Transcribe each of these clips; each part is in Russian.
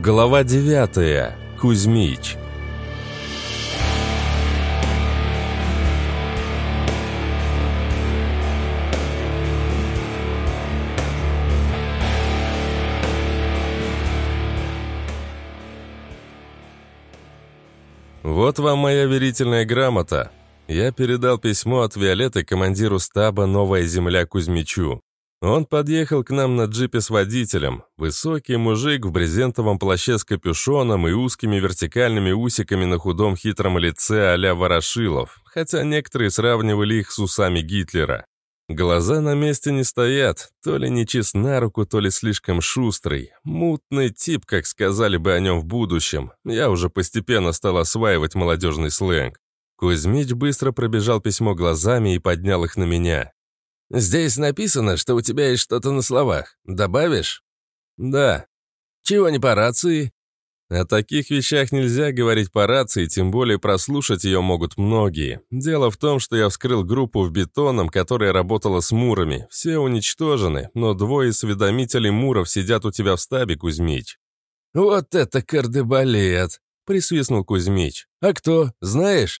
Глава 9. Кузьмич. Вот вам моя верительная грамота. Я передал письмо от Виолетты командиру стаба «Новая земля» Кузьмичу. Он подъехал к нам на джипе с водителем. Высокий мужик в брезентовом плаще с капюшоном и узкими вертикальными усиками на худом хитром лице а-ля Ворошилов, хотя некоторые сравнивали их с усами Гитлера. Глаза на месте не стоят, то ли не чист на руку, то ли слишком шустрый. Мутный тип, как сказали бы о нем в будущем. Я уже постепенно стал осваивать молодежный сленг. Кузьмич быстро пробежал письмо глазами и поднял их на меня. «Здесь написано, что у тебя есть что-то на словах. Добавишь?» «Да». «Чего не по рации?» О таких вещах нельзя говорить по рации, тем более прослушать ее могут многие. Дело в том, что я вскрыл группу в бетоном, которая работала с мурами. Все уничтожены, но двое осведомителей муров сидят у тебя в стабе, Кузьмич. «Вот это кардебалет!» — присвистнул Кузьмич. «А кто, знаешь?»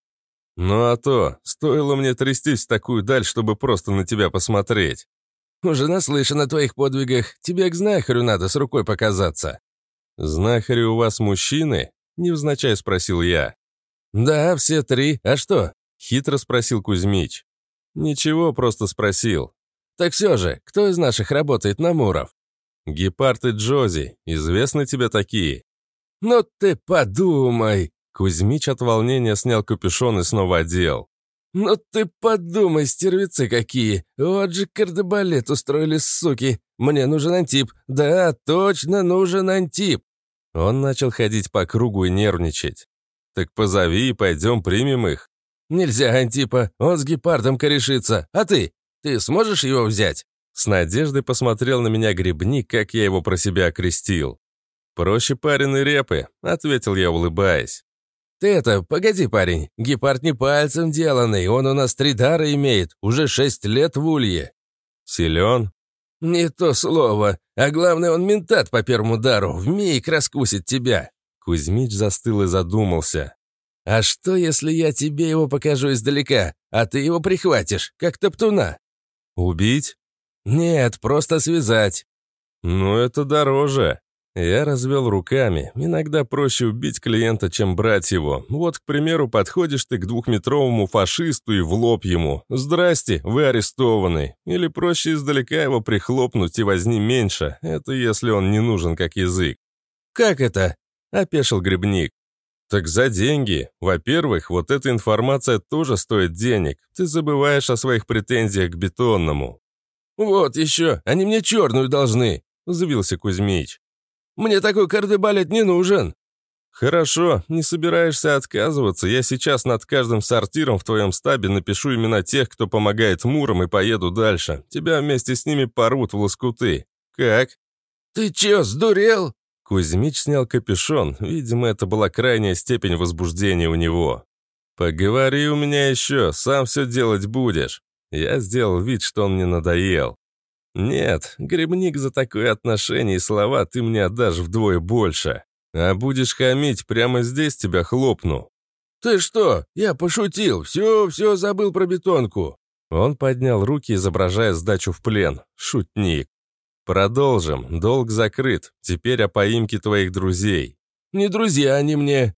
«Ну а то, стоило мне трястись в такую даль, чтобы просто на тебя посмотреть». «Уже наслышан о твоих подвигах. Тебе к знахарю надо с рукой показаться». «Знахари у вас мужчины?» — невзначай спросил я. «Да, все три. А что?» — хитро спросил Кузьмич. «Ничего, просто спросил». «Так все же, кто из наших работает на Муров?» «Гепард и Джози. Известны тебе такие?» «Ну ты подумай!» Кузьмич от волнения снял капюшон и снова одел. «Ну ты подумай, стервицы какие! Вот же кардебалет устроили, суки! Мне нужен антип! Да, точно нужен антип!» Он начал ходить по кругу и нервничать. «Так позови и пойдем примем их». «Нельзя, Антипа, он с гепардом корешится. А ты? Ты сможешь его взять?» С надеждой посмотрел на меня грибник, как я его про себя окрестил. «Проще пареной репы», — ответил я, улыбаясь. «Ты это, погоди, парень, гепард не пальцем деланный, он у нас три дара имеет, уже шесть лет в улье». «Силен?» «Не то слово. А главное, он ментат по первому дару, вмиг раскусит тебя». Кузьмич застыл и задумался. «А что, если я тебе его покажу издалека, а ты его прихватишь, как топтуна?» «Убить?» «Нет, просто связать». «Ну, это дороже». Я развел руками. Иногда проще убить клиента, чем брать его. Вот, к примеру, подходишь ты к двухметровому фашисту и в лоб ему. «Здрасте, вы арестованы». Или проще издалека его прихлопнуть и возни меньше. Это если он не нужен как язык. «Как это?» — опешил грибник. «Так за деньги. Во-первых, вот эта информация тоже стоит денег. Ты забываешь о своих претензиях к бетонному». «Вот еще, они мне черную должны», — взвился Кузьмич. Мне такой кардебалет не нужен». «Хорошо, не собираешься отказываться. Я сейчас над каждым сортиром в твоем стабе напишу имена тех, кто помогает Мурам, и поеду дальше. Тебя вместе с ними порвут в лоскуты. Как?» «Ты че, сдурел?» Кузьмич снял капюшон. Видимо, это была крайняя степень возбуждения у него. «Поговори у меня еще, сам все делать будешь». Я сделал вид, что он мне надоел. «Нет, грибник за такое отношение и слова ты мне отдашь вдвое больше. А будешь хамить, прямо здесь тебя хлопну». «Ты что? Я пошутил. Все, все забыл про бетонку». Он поднял руки, изображая сдачу в плен. Шутник. «Продолжим. Долг закрыт. Теперь о поимке твоих друзей». «Не друзья они мне».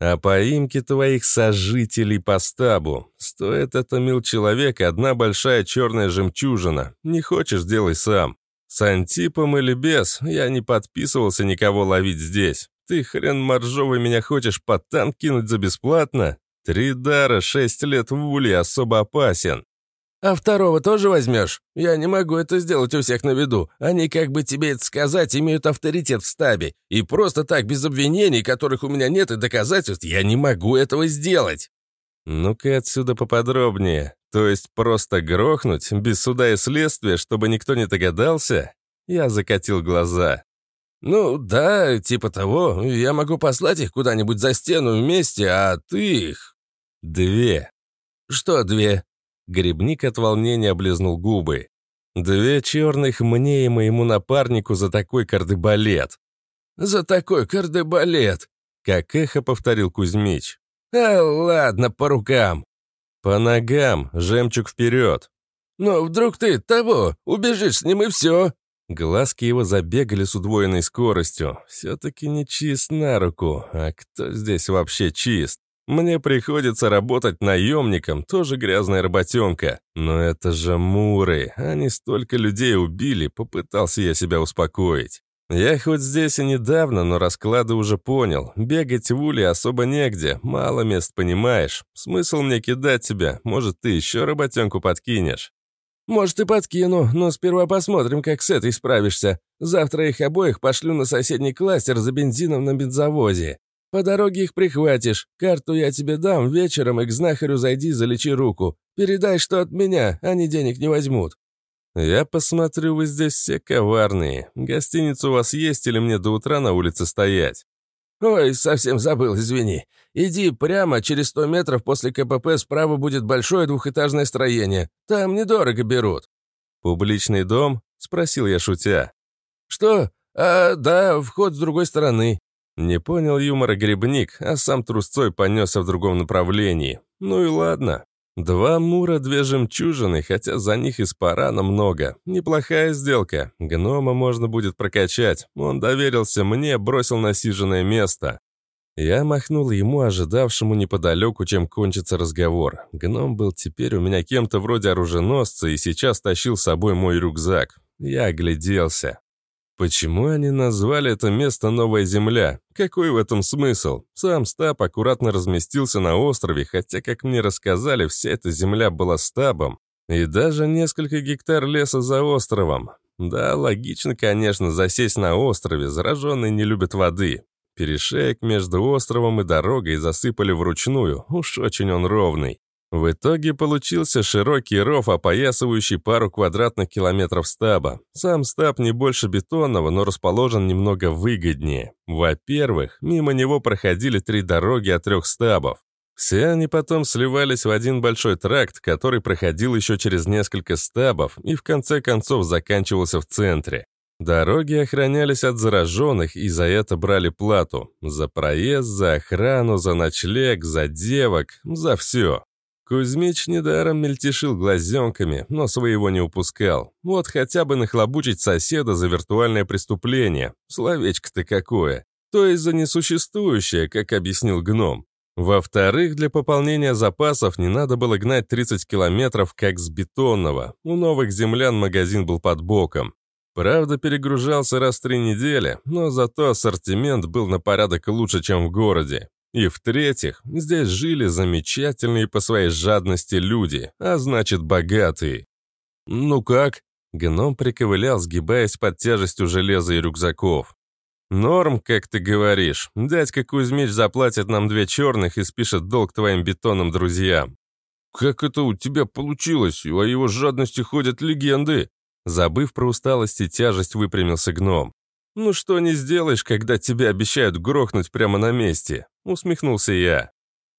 О поимке твоих сожителей по стабу. Стоит это, мил человек, одна большая черная жемчужина. Не хочешь, делай сам. С Антипом или без, я не подписывался никого ловить здесь. Ты, хрен моржовый, меня хочешь под танк кинуть за бесплатно? Три дара, шесть лет в уле, особо опасен. «А второго тоже возьмешь? Я не могу это сделать у всех на виду. Они, как бы тебе это сказать, имеют авторитет в стабе. И просто так, без обвинений, которых у меня нет и доказательств, я не могу этого сделать». «Ну-ка отсюда поподробнее. То есть просто грохнуть, без суда и следствия, чтобы никто не догадался?» Я закатил глаза. «Ну, да, типа того. Я могу послать их куда-нибудь за стену вместе, а ты их...» «Две». «Что две?» Грибник от волнения облизнул губы. «Две черных мне и моему напарнику за такой кардебалет». За такой кардебалет!» Как эхо повторил Кузьмич. «А ладно, по рукам!» «По ногам, жемчуг вперед!» «Но вдруг ты того, убежишь с ним и все!» Глазки его забегали с удвоенной скоростью. Все-таки не чист на руку. А кто здесь вообще чист? Мне приходится работать наемником, тоже грязная работенка. Но это же муры, они столько людей убили, попытался я себя успокоить. Я хоть здесь и недавно, но расклады уже понял. Бегать в уле особо негде, мало мест понимаешь. Смысл мне кидать тебя, может, ты еще работенку подкинешь. «Может, и подкину, но сперва посмотрим, как с этой справишься. Завтра их обоих пошлю на соседний кластер за бензином на бензовозе. По дороге их прихватишь. Карту я тебе дам, вечером и к знахарю зайди, залечи руку. Передай, что от меня, они денег не возьмут». «Я посмотрю, вы здесь все коварные. Гостиница у вас есть или мне до утра на улице стоять?» «Ой, совсем забыл, извини. Иди прямо, через сто метров после КПП справа будет большое двухэтажное строение. Там недорого берут». «Публичный дом?» — спросил я, шутя. «Что? А, да, вход с другой стороны». Не понял юмора грибник, а сам трусцой понесся в другом направлении. Ну и ладно. Два мура, две жемчужины, хотя за них из парана много. Неплохая сделка. Гнома можно будет прокачать. Он доверился мне, бросил насиженное место. Я махнул ему, ожидавшему неподалеку, чем кончится разговор. Гном был теперь у меня кем-то вроде оруженосца и сейчас тащил с собой мой рюкзак. Я огляделся. Почему они назвали это место Новая Земля? Какой в этом смысл? Сам стаб аккуратно разместился на острове, хотя, как мне рассказали, вся эта земля была стабом. И даже несколько гектар леса за островом. Да, логично, конечно, засесть на острове, зараженные не любят воды. Перешеек между островом и дорогой засыпали вручную, уж очень он ровный. В итоге получился широкий ров, опоясывающий пару квадратных километров стаба. Сам стаб не больше бетонного, но расположен немного выгоднее. Во-первых, мимо него проходили три дороги от трех стабов. Все они потом сливались в один большой тракт, который проходил еще через несколько стабов и в конце концов заканчивался в центре. Дороги охранялись от зараженных и за это брали плату. За проезд, за охрану, за ночлег, за девок, за все. Кузьмич недаром мельтешил глазенками, но своего не упускал. Вот хотя бы нахлобучить соседа за виртуальное преступление. Словечко-то какое. То есть за несуществующее, как объяснил гном. Во-вторых, для пополнения запасов не надо было гнать 30 километров, как с бетонного. У новых землян магазин был под боком. Правда, перегружался раз в три недели, но зато ассортимент был на порядок лучше, чем в городе. И в-третьих, здесь жили замечательные по своей жадности люди, а значит богатые. «Ну как?» Гном приковылял, сгибаясь под тяжестью железа и рюкзаков. «Норм, как ты говоришь. Дядька Кузьмич заплатит нам две черных и спишет долг твоим бетонным друзьям». «Как это у тебя получилось? О его жадности ходят легенды!» Забыв про усталость и тяжесть, выпрямился гном. «Ну что не сделаешь, когда тебя обещают грохнуть прямо на месте?» — усмехнулся я.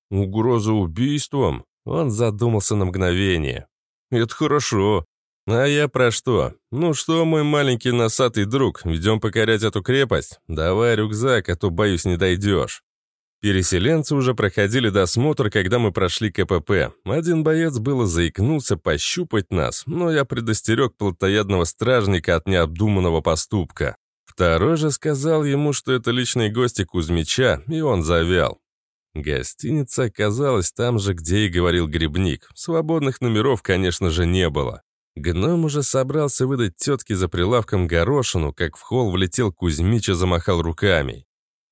«Угроза убийством?» Он задумался на мгновение. «Это хорошо. А я про что? Ну что, мой маленький носатый друг, ведем покорять эту крепость? Давай рюкзак, а то, боюсь, не дойдешь». Переселенцы уже проходили досмотр, когда мы прошли КПП. Один боец было заикнулся пощупать нас, но я предостерег плотоядного стражника от необдуманного поступка. Второй же сказал ему, что это личные гости Кузьмича, и он завял. Гостиница оказалась там же, где и говорил Грибник. Свободных номеров, конечно же, не было. Гном уже собрался выдать тетке за прилавком горошину, как в холл влетел Кузьмич и замахал руками.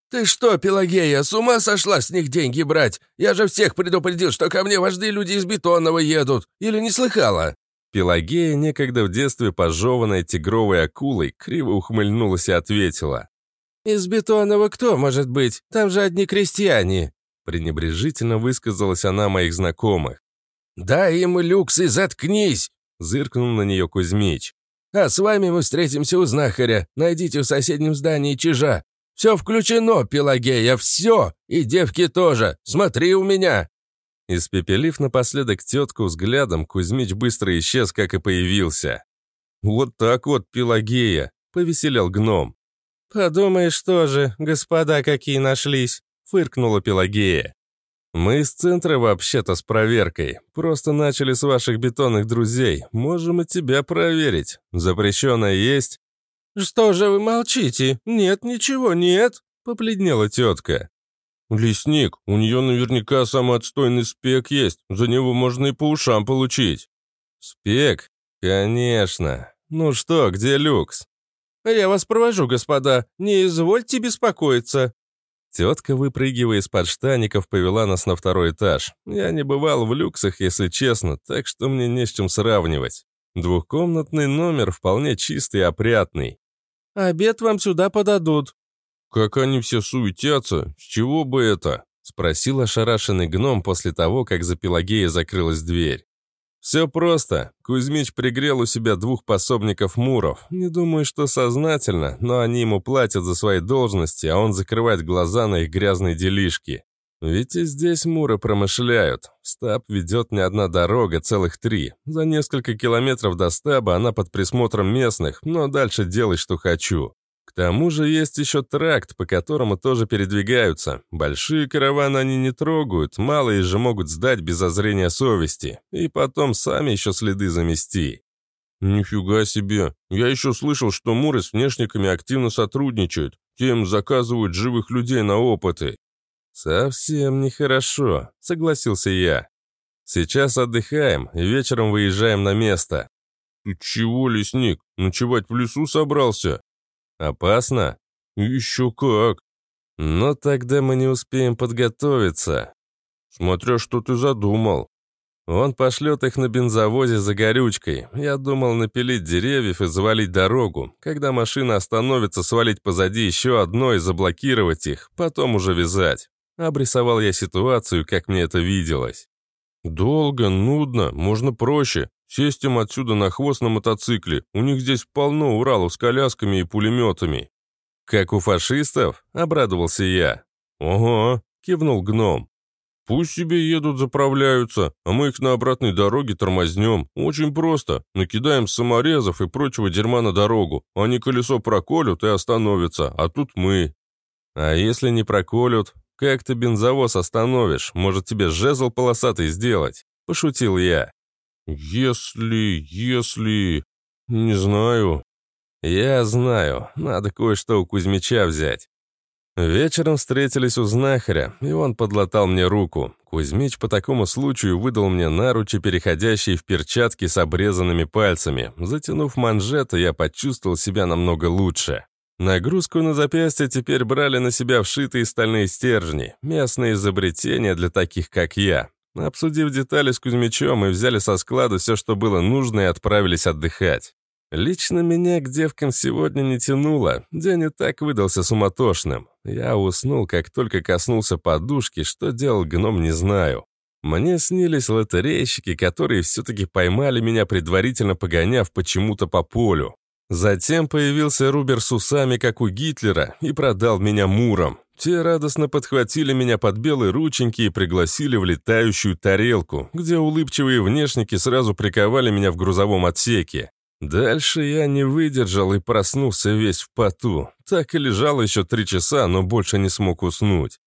«Ты что, Пелагея, с ума сошла с них деньги брать? Я же всех предупредил, что ко мне вожди люди из Бетонного едут. Или не слыхала?» Пелагея, некогда в детстве пожеванная тигровой акулой, криво ухмыльнулась и ответила. «Из Бетонного кто может быть? Там же одни крестьяне!» Пренебрежительно высказалась она моих знакомых. «Дай им люкс и заткнись!» Зыркнул на нее Кузьмич. «А с вами мы встретимся у знахаря. Найдите в соседнем здании чижа. Все включено, Пелагея, все! И девки тоже. Смотри у меня!» Испепелив напоследок тетку взглядом, Кузьмич быстро исчез, как и появился. «Вот так вот, Пелагея!» — повеселял гном. «Подумаешь тоже, господа какие нашлись», — фыркнула Пелагея. «Мы из центра вообще-то с проверкой. Просто начали с ваших бетонных друзей. Можем и тебя проверить. Запрещенное есть?» «Что же вы молчите? Нет, ничего, нет!» — побледнела тетка. «Лесник, у нее наверняка самый отстойный спек есть. За него можно и по ушам получить». «Спек? Конечно. Ну что, где люкс?» «Я вас провожу, господа. Не извольте беспокоиться». Тетка, выпрыгивая из-под штаников, повела нас на второй этаж. Я не бывал в люксах, если честно, так что мне не с чем сравнивать. Двухкомнатный номер вполне чистый и опрятный. «Обед вам сюда подадут». «Как они все суетятся? С чего бы это?» — спросил ошарашенный гном после того, как за Пелагеей закрылась дверь. Все просто. Кузьмич пригрел у себя двух пособников Муров. Не думаю, что сознательно, но они ему платят за свои должности, а он закрывает глаза на их грязные делишки. Ведь и здесь Муры промышляют. Стаб ведет не одна дорога, целых три. За несколько километров до стаба она под присмотром местных, но дальше делай, что хочу. К тому же есть еще тракт, по которому тоже передвигаются. Большие караваны они не трогают, малые же могут сдать без озрения совести. И потом сами еще следы замести. «Нифига себе! Я еще слышал, что Муры с внешниками активно сотрудничают. Тем заказывают живых людей на опыты». «Совсем нехорошо», — согласился я. «Сейчас отдыхаем и вечером выезжаем на место». «Ты чего, лесник, ночевать в лесу собрался?» Опасно? Еще как. Но тогда мы не успеем подготовиться. Смотря что ты задумал. Он пошлет их на бензовозе за горючкой. Я думал напилить деревьев и завалить дорогу. Когда машина остановится, свалить позади еще одно и заблокировать их, потом уже вязать. Обрисовал я ситуацию, как мне это виделось. Долго, нудно, можно проще. Сесть им отсюда на хвост на мотоцикле. У них здесь полно Уралов с колясками и пулеметами». «Как у фашистов?» — обрадовался я. «Ага», — кивнул гном. «Пусть себе едут, заправляются, а мы их на обратной дороге тормознем. Очень просто. Накидаем саморезов и прочего дерьма на дорогу. Они колесо проколют и остановятся, а тут мы». «А если не проколют? Как ты бензовоз остановишь? Может, тебе жезл полосатый сделать?» — пошутил я. «Если... если... не знаю». «Я знаю. Надо кое-что у Кузьмича взять». Вечером встретились у знахаря, и он подлатал мне руку. Кузьмич по такому случаю выдал мне наручи, переходящие в перчатки с обрезанными пальцами. Затянув манжеты, я почувствовал себя намного лучше. Нагрузку на запястье теперь брали на себя вшитые стальные стержни, местное изобретение для таких, как я. Обсудив детали с Кузьмичом, мы взяли со склада все, что было нужно, и отправились отдыхать. Лично меня к девкам сегодня не тянуло, день и так выдался суматошным. Я уснул, как только коснулся подушки, что делал гном, не знаю. Мне снились лотерейщики, которые все-таки поймали меня, предварительно погоняв почему-то по полю. Затем появился Рубер с усами, как у Гитлера, и продал меня муром. Те радостно подхватили меня под белые рученьки и пригласили в летающую тарелку, где улыбчивые внешники сразу приковали меня в грузовом отсеке. Дальше я не выдержал и проснулся весь в поту. Так и лежал еще три часа, но больше не смог уснуть.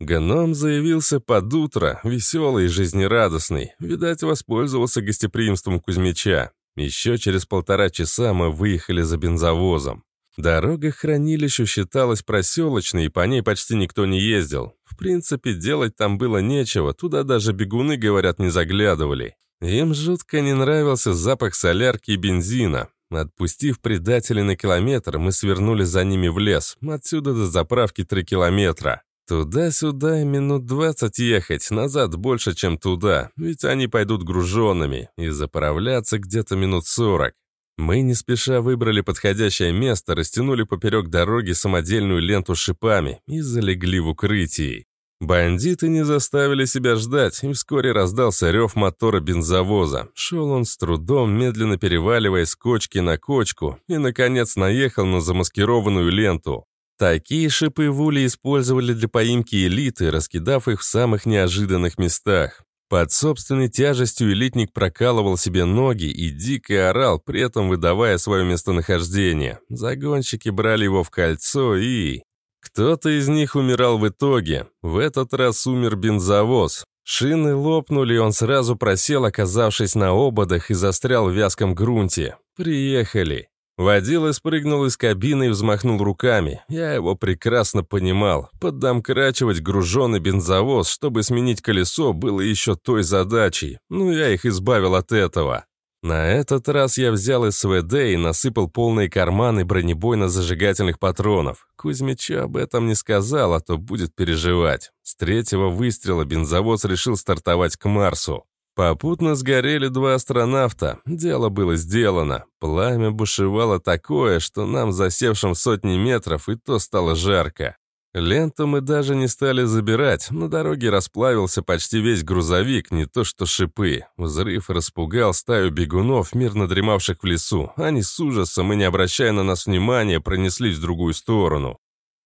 Гном заявился под утро, веселый и жизнерадостный. Видать, воспользовался гостеприимством Кузьмича. Еще через полтора часа мы выехали за бензовозом. Дорога к хранилищу считалась проселочной, и по ней почти никто не ездил. В принципе, делать там было нечего, туда даже бегуны, говорят, не заглядывали. Им жутко не нравился запах солярки и бензина. Отпустив предателей на километр, мы свернули за ними в лес. Отсюда до заправки три километра. Туда-сюда минут двадцать ехать, назад больше, чем туда, ведь они пойдут груженными, и заправляться где-то минут сорок. Мы не спеша выбрали подходящее место, растянули поперек дороги самодельную ленту с шипами и залегли в укрытии. Бандиты не заставили себя ждать, и вскоре раздался рев мотора бензовоза. Шел он с трудом, медленно переваливая с кочки на кочку, и, наконец, наехал на замаскированную ленту. Такие шипы в уле использовали для поимки элиты, раскидав их в самых неожиданных местах. Под собственной тяжестью элитник прокалывал себе ноги и дико орал, при этом выдавая свое местонахождение. Загонщики брали его в кольцо и... Кто-то из них умирал в итоге. В этот раз умер бензовоз. Шины лопнули, он сразу просел, оказавшись на ободах, и застрял в вязком грунте. Приехали. Водила спрыгнул из кабины и взмахнул руками. Я его прекрасно понимал. Поддомкрачивать груженный бензовоз, чтобы сменить колесо, было еще той задачей. Ну, я их избавил от этого. На этот раз я взял СВД и насыпал полные карманы бронебойно-зажигательных патронов. Кузьмичу об этом не сказал, а то будет переживать. С третьего выстрела бензовоз решил стартовать к Марсу. Попутно сгорели два астронавта. Дело было сделано. Пламя бушевало такое, что нам, засевшим сотни метров, и то стало жарко. Ленту мы даже не стали забирать. На дороге расплавился почти весь грузовик, не то что шипы. Взрыв распугал стаю бегунов, мирно дремавших в лесу. Они с ужасом и, не обращая на нас внимания, пронеслись в другую сторону.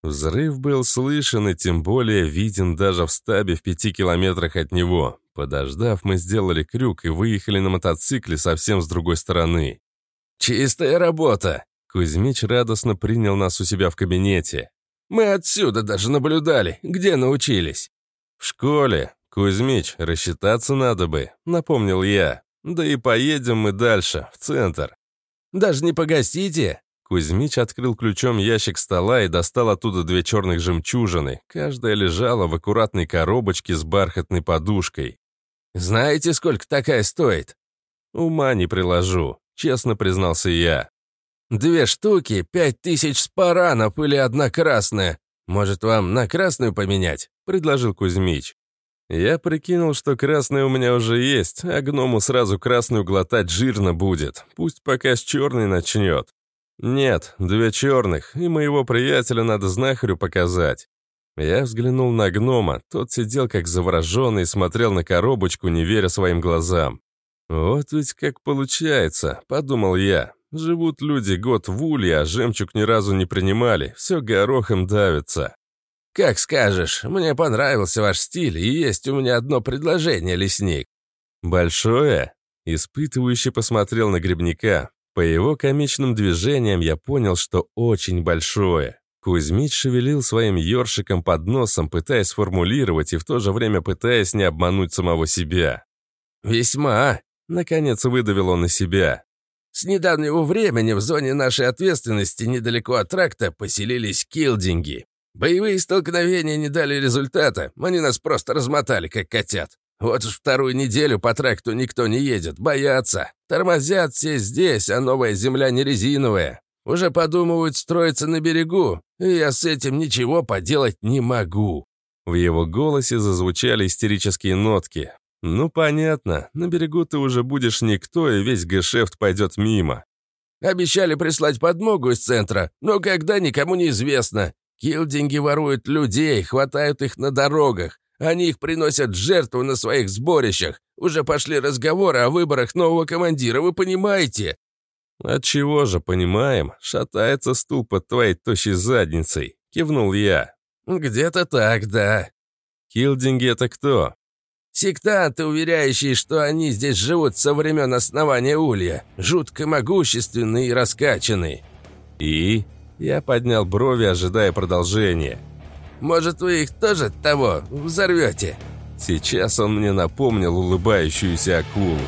Взрыв был слышен и тем более виден даже в стабе в пяти километрах от него. Подождав, мы сделали крюк и выехали на мотоцикле совсем с другой стороны. «Чистая работа!» Кузьмич радостно принял нас у себя в кабинете. «Мы отсюда даже наблюдали. Где научились?» «В школе. Кузьмич, рассчитаться надо бы», — напомнил я. «Да и поедем мы дальше, в центр». «Даже не погостите?» Кузьмич открыл ключом ящик стола и достал оттуда две черных жемчужины. Каждая лежала в аккуратной коробочке с бархатной подушкой. «Знаете, сколько такая стоит?» «Ума не приложу», — честно признался я. «Две штуки, пять тысяч спаранов или одна красная. Может, вам на красную поменять?» — предложил Кузьмич. Я прикинул, что красная у меня уже есть, а гному сразу красную глотать жирно будет. Пусть пока с черной начнет. Нет, две черных, и моего приятеля надо знахарю показать. Я взглянул на гнома, тот сидел как завороженный и смотрел на коробочку, не веря своим глазам. «Вот ведь как получается», — подумал я. «Живут люди год в улье, а жемчуг ни разу не принимали, все горохом давится». «Как скажешь, мне понравился ваш стиль, и есть у меня одно предложение, лесник». «Большое?» — испытывающе посмотрел на грибника. По его комичным движениям я понял, что очень большое. Кузьмич шевелил своим ёршиком под носом, пытаясь сформулировать и в то же время пытаясь не обмануть самого себя. «Весьма», — наконец выдавил он на себя. «С недавнего времени в зоне нашей ответственности недалеко от тракта поселились килдинги. Боевые столкновения не дали результата, они нас просто размотали, как котят. Вот уж вторую неделю по тракту никто не едет, боятся. Тормозят все здесь, а новая земля не резиновая. Уже подумывают строиться на берегу, и я с этим ничего поделать не могу». В его голосе зазвучали истерические нотки. «Ну, понятно, на берегу ты уже будешь никто, и весь гешефт пойдет мимо». «Обещали прислать подмогу из центра, но когда никому не известно. Килдинги воруют людей, хватают их на дорогах. Они их приносят в жертву на своих сборищах. Уже пошли разговоры о выборах нового командира, вы понимаете? «Отчего же, понимаем, шатается стул под твоей тощей задницей», — кивнул я. «Где-то так, да». «Килдинги — это кто?» «Сектанты, уверяющие, что они здесь живут со времен основания Улья, жутко могущественные и раскачанные». «И?» Я поднял брови, ожидая продолжения. «Может, вы их тоже того взорвете?» Сейчас он мне напомнил улыбающуюся акулу.